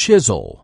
chisel